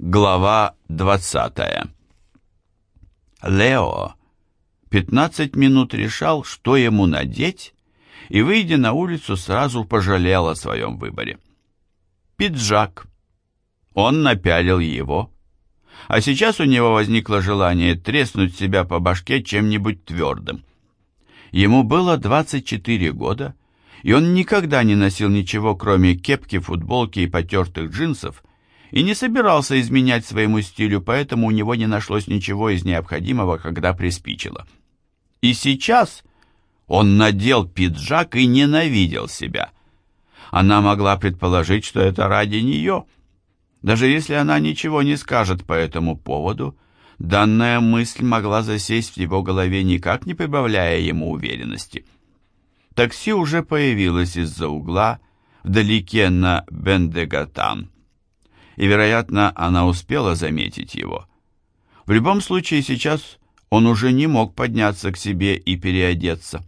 Глава 20 Лео 15 минут решал, что ему надеть, и, выйдя на улицу, сразу пожалел о своем выборе. Пиджак. Он напялил его. А сейчас у него возникло желание треснуть себя по башке чем-нибудь твердым. Ему было 24 года, и он никогда не носил ничего, кроме кепки, футболки и потертых джинсов, и не собирался изменять своему стилю, поэтому у него не нашлось ничего из необходимого, когда приспичило. И сейчас он надел пиджак и ненавидел себя. Она могла предположить, что это ради нее. Даже если она ничего не скажет по этому поводу, данная мысль могла засесть в его голове, никак не прибавляя ему уверенности. Такси уже появилось из-за угла, вдалеке на Бендегатан и, вероятно, она успела заметить его. В любом случае, сейчас он уже не мог подняться к себе и переодеться.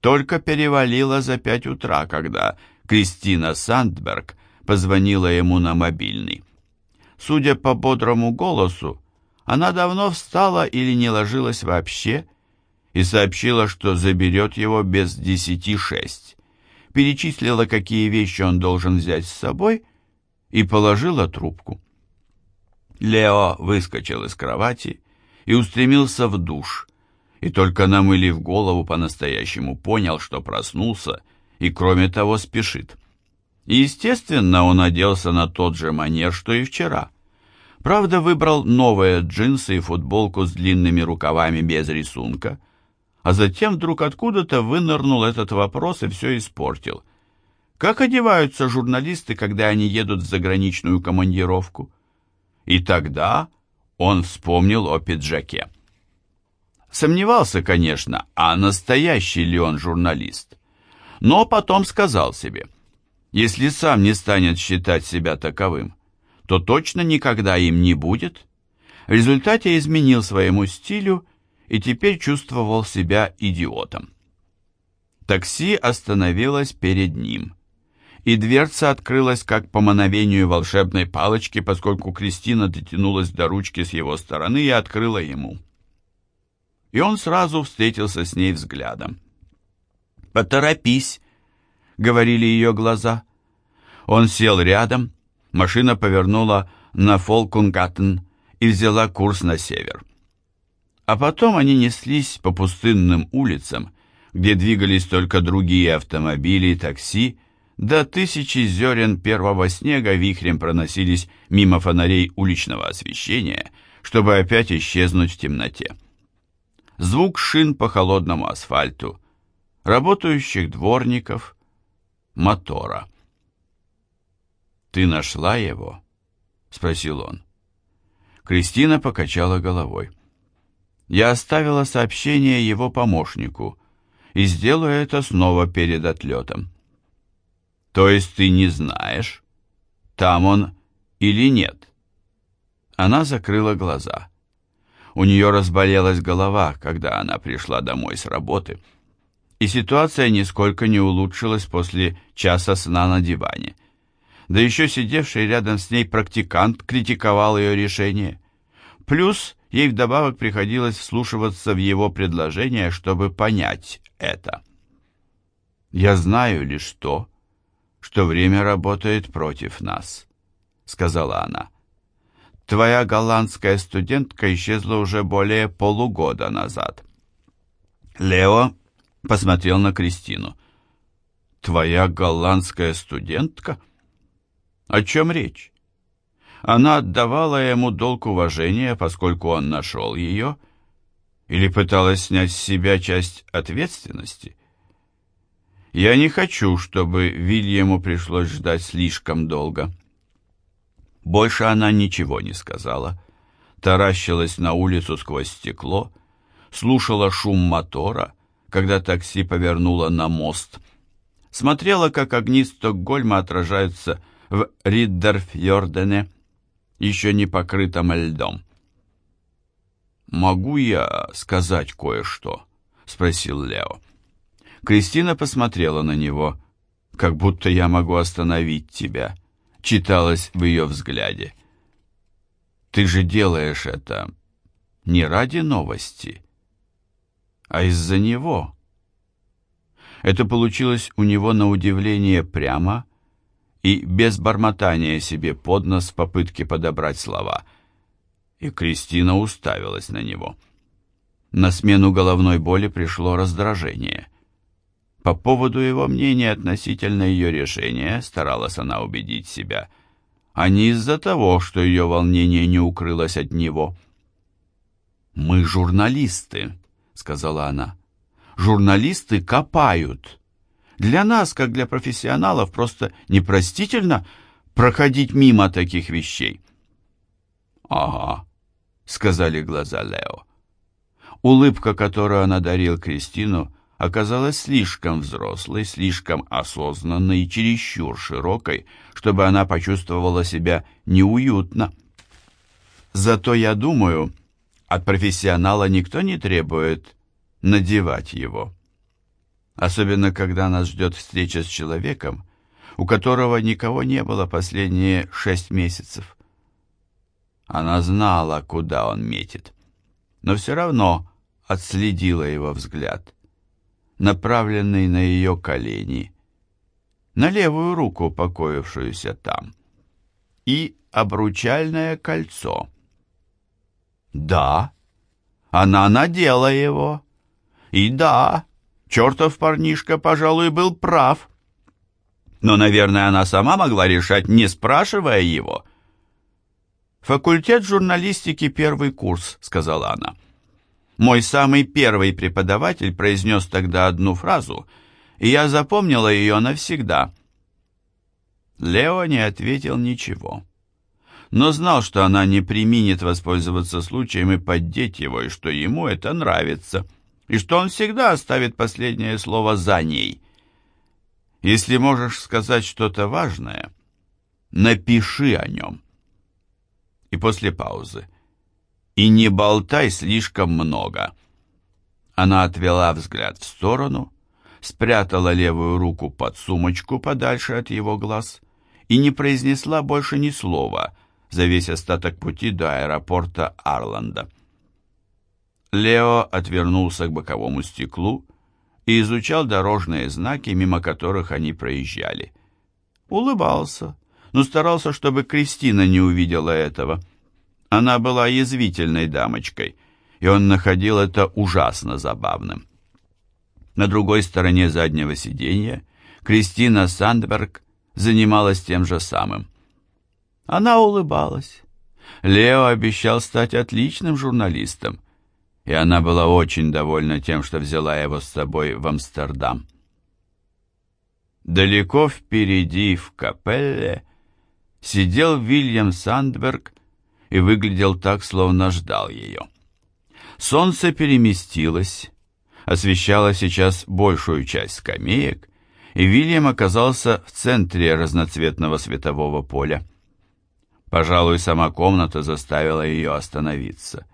Только перевалило за пять утра, когда Кристина Сандберг позвонила ему на мобильный. Судя по бодрому голосу, она давно встала или не ложилась вообще и сообщила, что заберет его без десяти шесть. Перечислила, какие вещи он должен взять с собой, и положила трубку. Лео выскочил из кровати и устремился в душ, и только намылив голову по-настоящему понял, что проснулся и, кроме того, спешит. И, естественно, он оделся на тот же манер, что и вчера. Правда, выбрал новые джинсы и футболку с длинными рукавами без рисунка, а затем вдруг откуда-то вынырнул этот вопрос и все испортил – как одеваются журналисты, когда они едут в заграничную командировку? И тогда он вспомнил о пиджаке. Сомневался, конечно, а настоящий ли он журналист. Но потом сказал себе, если сам не станет считать себя таковым, то точно никогда им не будет. В результате изменил своему стилю и теперь чувствовал себя идиотом. Такси остановилось перед ним и дверца открылась как по мановению волшебной палочки, поскольку Кристина дотянулась до ручки с его стороны и открыла ему. И он сразу встретился с ней взглядом. «Поторопись», — говорили ее глаза. Он сел рядом, машина повернула на Фолкунгаттен и взяла курс на север. А потом они неслись по пустынным улицам, где двигались только другие автомобили, такси, до тысячи зерен первого снега вихрем проносились мимо фонарей уличного освещения, чтобы опять исчезнуть в темноте. Звук шин по холодному асфальту, работающих дворников, мотора. «Ты нашла его?» — спросил он. Кристина покачала головой. «Я оставила сообщение его помощнику и сделаю это снова перед отлетом. То есть ты не знаешь, там он или нет? Она закрыла глаза. У нее разболелась голова, когда она пришла домой с работы, и ситуация нисколько не улучшилась после часа сна на диване. Да еще сидевший рядом с ней практикант критиковал ее решение. Плюс ей вдобавок приходилось вслушиваться в его предложение, чтобы понять это. «Я знаю лишь то, что время работает против нас», — сказала она. «Твоя голландская студентка исчезла уже более полугода назад». Лео посмотрел на Кристину. «Твоя голландская студентка? О чем речь?» Она отдавала ему долг уважения, поскольку он нашел ее, или пыталась снять с себя часть ответственности? Я не хочу, чтобы Вильяму пришлось ждать слишком долго. Больше она ничего не сказала. Таращилась на улицу сквозь стекло, слушала шум мотора, когда такси повернуло на мост. Смотрела, как огни Стокгольма отражаются в Риддерфьордене, еще не покрытом льдом. «Могу я сказать кое-что?» — спросил Лео. Кристина посмотрела на него, как будто я могу остановить тебя, читалось в ее взгляде. Ты же делаешь это не ради новости, а из-за него. Это получилось у него на удивление прямо и без бормотания себе под нос в попытке подобрать слова. И Кристина уставилась на него. На смену головной боли пришло раздражение. По поводу его мнения относительно ее решения старалась она убедить себя, а не из-за того, что ее волнение не укрылось от него. «Мы журналисты», — сказала она. «Журналисты копают. Для нас, как для профессионалов, просто непростительно проходить мимо таких вещей». «Ага», — сказали глаза Лео. Улыбка, которую она дарил Кристину, оказалась слишком взрослой, слишком осознанной и чересчур широкой, чтобы она почувствовала себя неуютно. Зато я думаю, от профессионала никто не требует надевать его. Особенно, когда нас ждет встреча с человеком, у которого никого не было последние шесть месяцев. Она знала, куда он метит, но все равно отследила его взгляд, направленный на ее колени, на левую руку, покоившуюся там, и обручальное кольцо — да, она надела его. И да, чертов парнишка, пожалуй, был прав. Но, наверное, она сама могла решать, не спрашивая его. «Факультет журналистики, первый курс», — сказала она. «Мой самый первый преподаватель произнес тогда одну фразу, и я запомнила ее навсегда». Лео не ответил ничего но знал, что она не применит воспользоваться случаем и поддеть его, и что ему это нравится, и что он всегда оставит последнее слово за ней. Если можешь сказать что-то важное, напиши о нем. И после паузы. И не болтай слишком много. Она отвела взгляд в сторону, спрятала левую руку под сумочку подальше от его глаз и не произнесла больше ни слова — за весь остаток пути до аэропорта Арланда. Лео отвернулся к боковому стеклу и изучал дорожные знаки, мимо которых они проезжали. Улыбался, но старался, чтобы Кристина не увидела этого. Она была язвительной дамочкой, и он находил это ужасно забавным. На другой стороне заднего сиденья Кристина Сандберг занималась тем же самым. Она улыбалась. Лео обещал стать отличным журналистом, и она была очень довольна тем, что взяла его с собой в Амстердам. Далеко впереди, в капелле, сидел Вильям Сандберг и выглядел так, словно ждал ее. Солнце переместилось, освещало сейчас большую часть скамеек, и Вильям оказался в центре разноцветного светового поля. Пожалуй, сама комната заставила ее остановиться.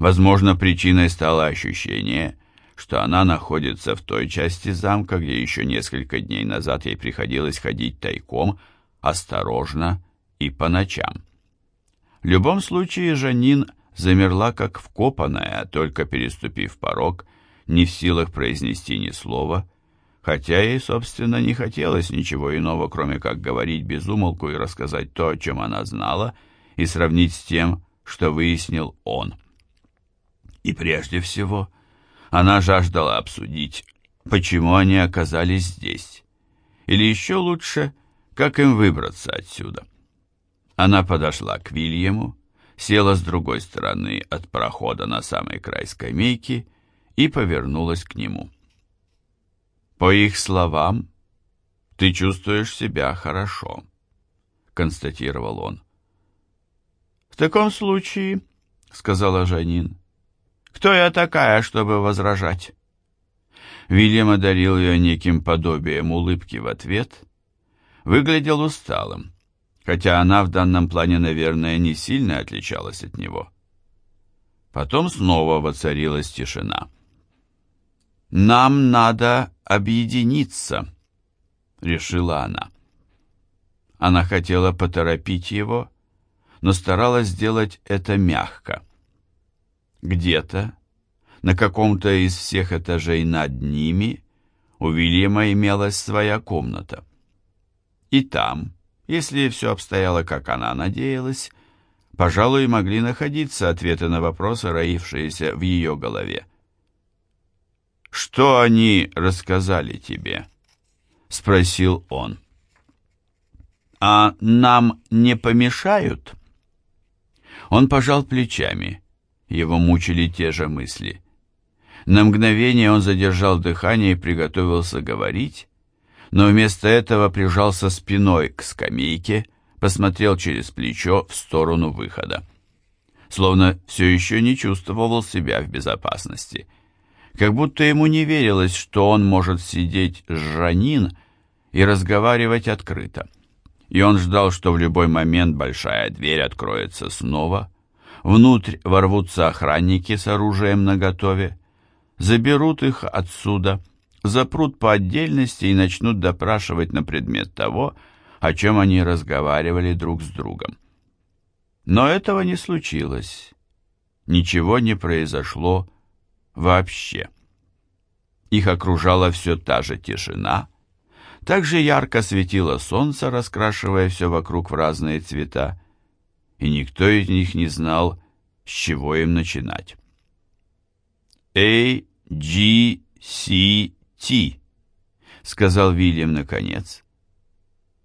Возможно, причиной стало ощущение, что она находится в той части замка, где еще несколько дней назад ей приходилось ходить тайком, осторожно и по ночам. В любом случае, Жанин замерла как вкопанная, только переступив порог, не в силах произнести ни слова, хотя ей, собственно, не хотелось ничего иного, кроме как говорить без умолку и рассказать то, о чем она знала, и сравнить с тем, что выяснил он. И прежде всего, она жаждала обсудить, почему они оказались здесь, или еще лучше, как им выбраться отсюда. Она подошла к Вильяму, села с другой стороны от прохода на самый край скамейки и повернулась к нему. По их словам, ты чувствуешь себя хорошо, констатировал он. В таком случае, сказала Жанин, кто я такая, чтобы возражать? Вильям одарил ее неким подобием улыбки в ответ, выглядел усталым, хотя она в данном плане, наверное, не сильно отличалась от него. Потом снова воцарилась тишина. «Нам надо объединиться», — решила она. Она хотела поторопить его, но старалась сделать это мягко. Где-то, на каком-то из всех этажей над ними, у Вильяма имелась своя комната. И там, если все обстояло, как она надеялась, пожалуй, могли находиться ответы на вопросы, роившиеся в ее голове. «Что они рассказали тебе?» — спросил он. «А нам не помешают?» Он пожал плечами. Его мучили те же мысли. На мгновение он задержал дыхание и приготовился говорить, но вместо этого прижался спиной к скамейке, посмотрел через плечо в сторону выхода. Словно все еще не чувствовал себя в безопасности. Как будто ему не верилось, что он может сидеть с Жанин и разговаривать открыто. И он ждал, что в любой момент большая дверь откроется снова, внутрь ворвутся охранники с оружием наготове, заберут их отсюда, запрут по отдельности и начнут допрашивать на предмет того, о чем они разговаривали друг с другом. Но этого не случилось. Ничего не произошло вообще. Их окружала все та же тишина. Так же ярко светило солнце, раскрашивая все вокруг в разные цвета, и никто из них не знал, с чего им начинать. «A, G, C, T», — сказал Вильям наконец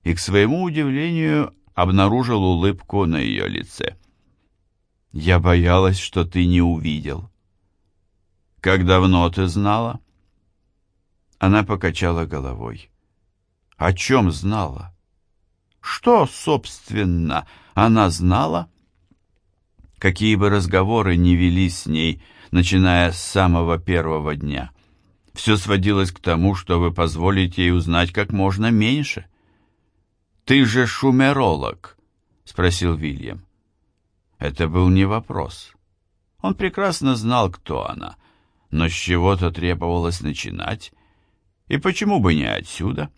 и, к своему удивлению, обнаружил улыбку на ее лице. «Я боялась, что ты не увидел». «Как давно ты знала?» Она покачала головой. «О чем знала?» «Что, собственно, она знала?» Какие бы разговоры ни велись с ней, начиная с самого первого дня, все сводилось к тому, чтобы позволить ей узнать как можно меньше — «Ты же шумеролог?» — спросил Вильям. Это был не вопрос. Он прекрасно знал, кто она, но с чего-то требовалось начинать, и почему бы не отсюда?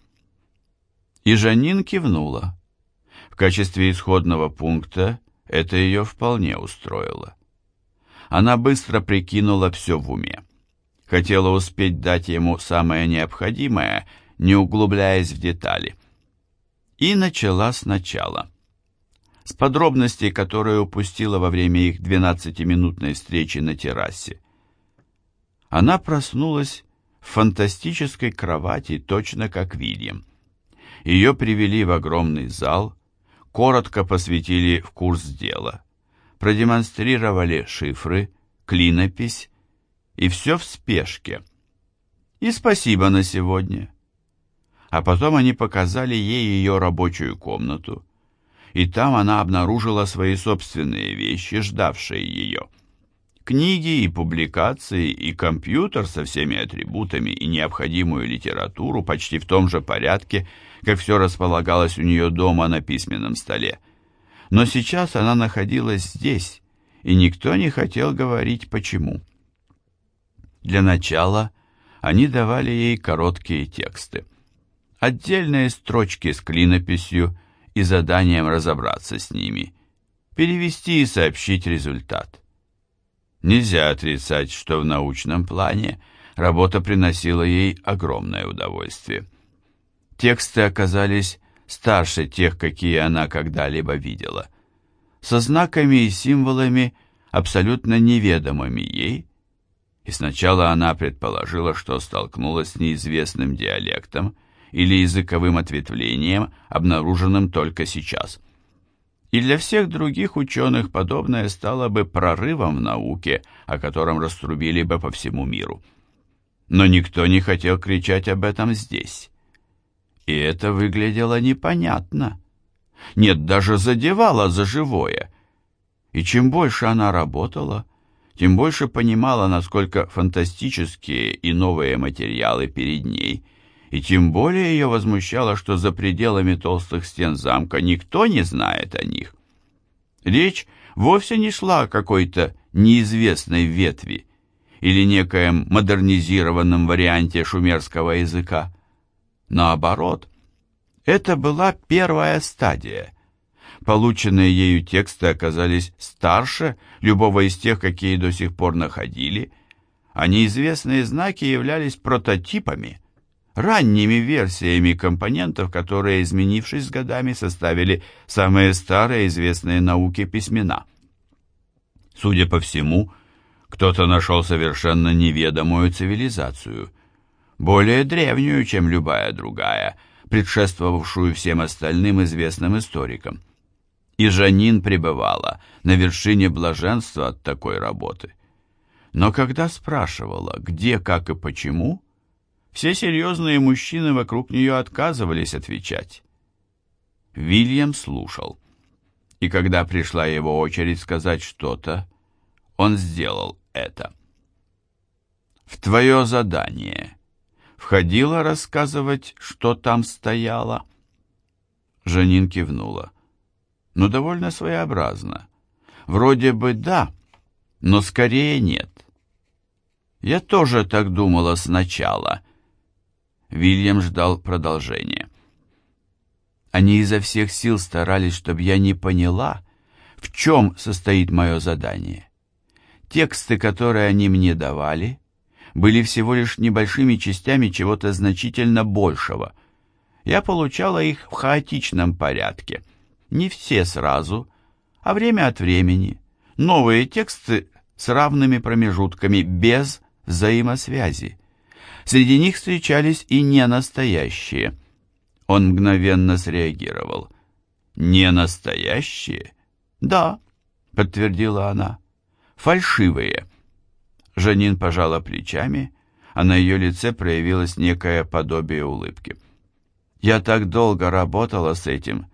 И Жанин кивнула. В качестве исходного пункта это ее вполне устроило. Она быстро прикинула все в уме. Хотела успеть дать ему самое необходимое, не углубляясь в детали и начала сначала. С подробностей, которые упустила во время их двенадцатиминутной встречи на террасе. Она проснулась в фантастической кровати, точно как Вильям. Ее привели в огромный зал, коротко посвятили в курс дела, продемонстрировали шифры, клинопись, и все в спешке. И спасибо на сегодня а потом они показали ей ее рабочую комнату, и там она обнаружила свои собственные вещи, ждавшие ее. Книги и публикации, и компьютер со всеми атрибутами, и необходимую литературу почти в том же порядке, как все располагалось у нее дома на письменном столе. Но сейчас она находилась здесь, и никто не хотел говорить почему. Для начала они давали ей короткие тексты отдельные строчки с клинописью и заданием разобраться с ними, перевести и сообщить результат. Нельзя отрицать, что в научном плане работа приносила ей огромное удовольствие. Тексты оказались старше тех, какие она когда-либо видела, со знаками и символами, абсолютно неведомыми ей, и сначала она предположила, что столкнулась с неизвестным диалектом, или языковым ответвлением, обнаруженным только сейчас. И для всех других ученых подобное стало бы прорывом в науке, о котором раструбили бы по всему миру. Но никто не хотел кричать об этом здесь. И это выглядело непонятно. Нет, даже задевало за живое. И чем больше она работала, тем больше понимала, насколько фантастические и новые материалы перед ней – и тем более ее возмущало, что за пределами толстых стен замка никто не знает о них. Речь вовсе не шла о какой-то неизвестной ветви или некоем модернизированном варианте шумерского языка. Наоборот, это была первая стадия, полученные ею тексты оказались старше любого из тех, какие до сих пор находили, а неизвестные знаки являлись прототипами, ранними версиями компонентов, которые, изменившись с годами, составили самые старые известные науке письмена. Судя по всему, кто-то нашел совершенно неведомую цивилизацию, более древнюю, чем любая другая, предшествовавшую всем остальным известным историкам. И Жанин пребывала на вершине блаженства от такой работы. Но когда спрашивала, где, как и почему, все серьезные мужчины вокруг нее отказывались отвечать. Вильям слушал. И когда пришла его очередь сказать что-то, он сделал это. В твое задание входило рассказывать, что там стояло? Жанин кивнула. Но «Ну, довольно своеобразно. Вроде бы да, но скорее нет. Я тоже так думала сначала. Вильям ждал продолжения. Они изо всех сил старались, чтобы я не поняла, в чем состоит мое задание. Тексты, которые они мне давали, были всего лишь небольшими частями чего-то значительно большего. Я получала их в хаотичном порядке. Не все сразу, а время от времени. Новые тексты с равными промежутками, без взаимосвязи. Среди них встречались и ненастоящие. Он мгновенно среагировал. «Не настоящие?» «Да», — подтвердила она. «Фальшивые». Жанин пожала плечами, а на ее лице проявилось некое подобие улыбки. «Я так долго работала с этим,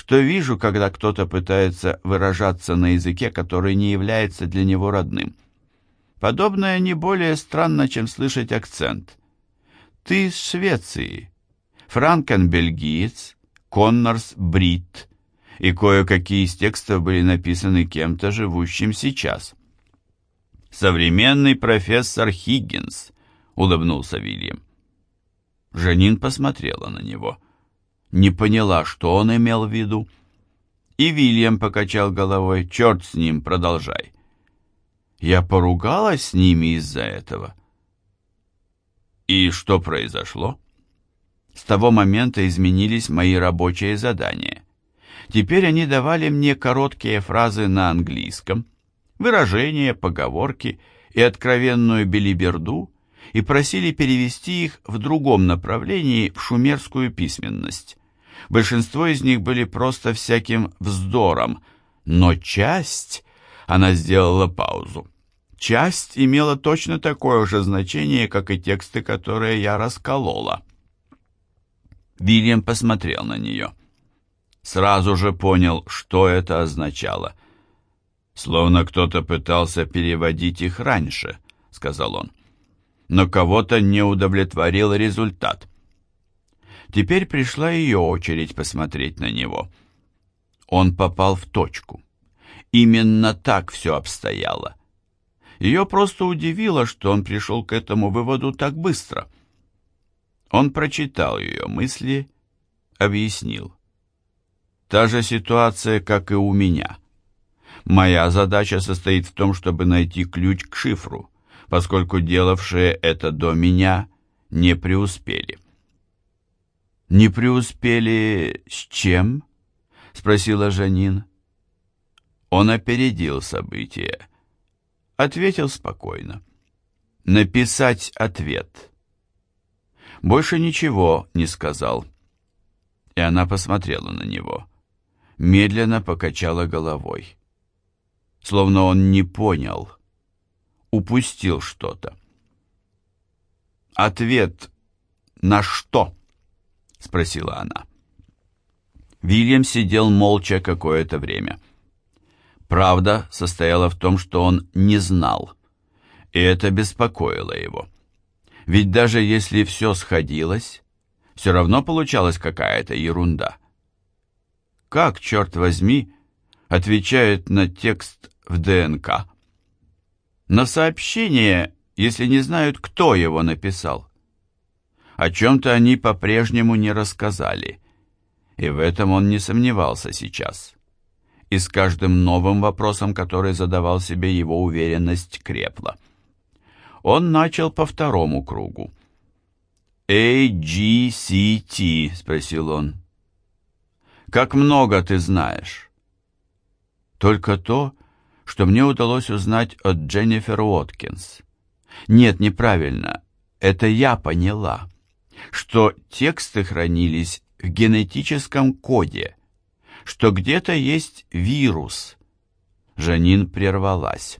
что вижу, когда кто-то пытается выражаться на языке, который не является для него родным. Подобное не более странно, чем слышать акцент. Ты из Швеции, Франкен бельгиец, Коннорс брит, и кое-какие из текстов были написаны кем-то, живущим сейчас. «Современный профессор Хиггинс», — улыбнулся Вильям. Жанин посмотрела на него — не поняла, что он имел в виду. И Вильям покачал головой. «Черт с ним, продолжай». Я поругалась с ними из-за этого. И что произошло? С того момента изменились мои рабочие задания. Теперь они давали мне короткие фразы на английском, выражения, поговорки и откровенную белиберду, и просили перевести их в другом направлении в шумерскую письменность. Большинство из них были просто всяким вздором, но часть... Она сделала паузу. Часть имела точно такое же значение, как и тексты, которые я расколола. Вильям посмотрел на нее. Сразу же понял, что это означало. «Словно кто-то пытался переводить их раньше», — сказал он. «Но кого-то не удовлетворил результат. Теперь пришла ее очередь посмотреть на него. Он попал в точку. Именно так все обстояло. Ее просто удивило, что он пришел к этому выводу так быстро. Он прочитал ее мысли, объяснил. Та же ситуация, как и у меня. Моя задача состоит в том, чтобы найти ключ к шифру, поскольку делавшие это до меня не преуспели. «Не преуспели с чем?» — спросила Жанин. Он опередил события. Ответил спокойно. «Написать ответ». Больше ничего не сказал. И она посмотрела на него. Медленно покачала головой. Словно он не понял. Упустил что-то. «Ответ на что?» — спросила она. Вильям сидел молча какое-то время. Правда состояла в том, что он не знал, и это беспокоило его. Ведь даже если все сходилось, все равно получалась какая-то ерунда. Как, черт возьми, отвечает на текст в ДНК? На сообщение, если не знают, кто его написал. О чем-то они по-прежнему не рассказали, и в этом он не сомневался сейчас. и с каждым новым вопросом, который задавал себе его уверенность, крепла. Он начал по второму кругу. «AGCT?» — спросил он. «Как много ты знаешь?» «Только то, что мне удалось узнать от Дженнифер Уоткинс. Нет, неправильно, это я поняла, что тексты хранились в генетическом коде, что где-то есть вирус». Жанин прервалась.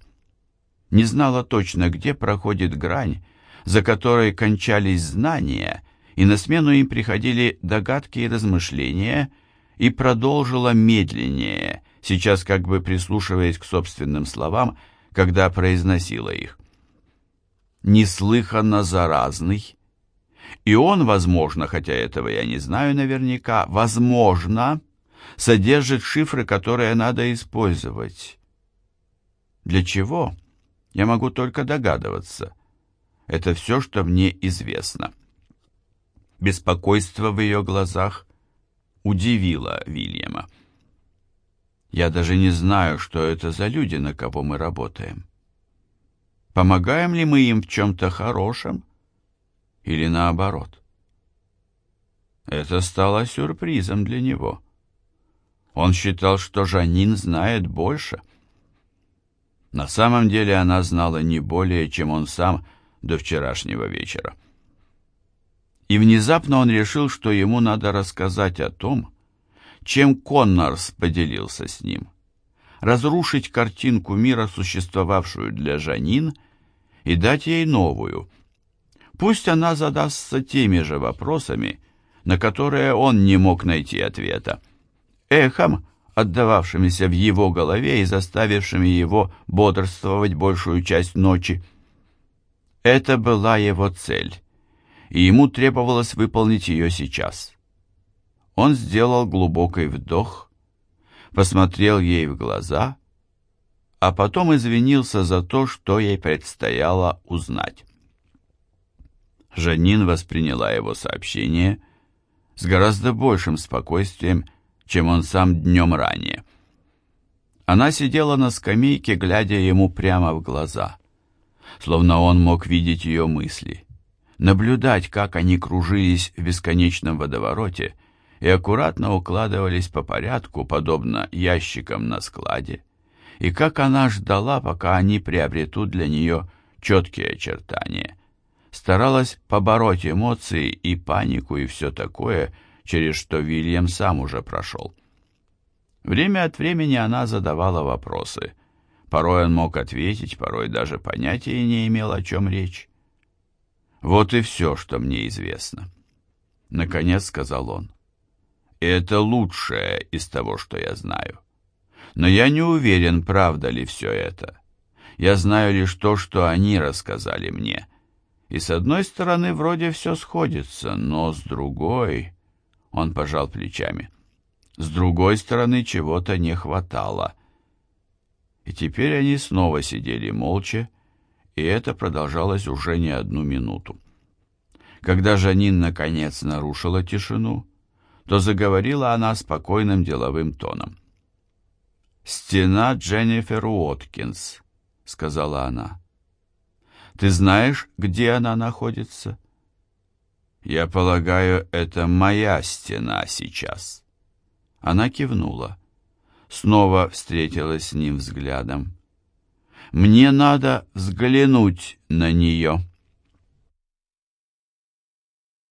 Не знала точно, где проходит грань, за которой кончались знания, и на смену им приходили догадки и размышления, и продолжила медленнее, сейчас как бы прислушиваясь к собственным словам, когда произносила их. Неслыханно заразный, и он, возможно, хотя этого я не знаю наверняка, возможно, содержит шифры, которые надо использовать. Для чего? Я могу только догадываться. Это все, что мне известно. Беспокойство в ее глазах удивило Вильяма. Я даже не знаю, что это за люди, на кого мы работаем. Помогаем ли мы им в чем-то хорошем? Или наоборот? Это стало сюрпризом для него. Он считал, что Жанин знает больше. На самом деле она знала не более, чем он сам до вчерашнего вечера. И внезапно он решил, что ему надо рассказать о том, чем Коннорс поделился с ним. Разрушить картинку мира, существовавшую для Жанин, и дать ей новую. Пусть она задастся теми же вопросами, на которые он не мог найти ответа. Эхом, отдававшимися в его голове и заставившими его бодрствовать большую часть ночи. Это была его цель, и ему требовалось выполнить ее сейчас. Он сделал глубокий вдох, посмотрел ей в глаза, а потом извинился за то, что ей предстояло узнать. Жанин восприняла его сообщение с гораздо большим спокойствием, чем он сам днем ранее. Она сидела на скамейке, глядя ему прямо в глаза словно он мог видеть ее мысли, наблюдать, как они кружились в бесконечном водовороте и аккуратно укладывались по порядку, подобно ящикам на складе, и как она ждала, пока они приобретут для нее четкие очертания, старалась побороть эмоции и панику и все такое, через что Вильям сам уже прошел. Время от времени она задавала вопросы, Порой он мог ответить, порой даже понятия не имел, о чем речь. «Вот и все, что мне известно», — наконец сказал он. «Это лучшее из того, что я знаю. Но я не уверен, правда ли все это. Я знаю лишь то, что они рассказали мне. И с одной стороны, вроде все сходится, но с другой...» Он пожал плечами. «С другой стороны, чего-то не хватало» И теперь они снова сидели молча, и это продолжалось уже не одну минуту. Когда Жанин наконец нарушила тишину, то заговорила она спокойным деловым тоном. «Стена Дженнифер Уоткинс», — сказала она. «Ты знаешь, где она находится?» «Я полагаю, это моя стена сейчас». Она кивнула снова встретилась с ним взглядом. «Мне надо взглянуть на нее».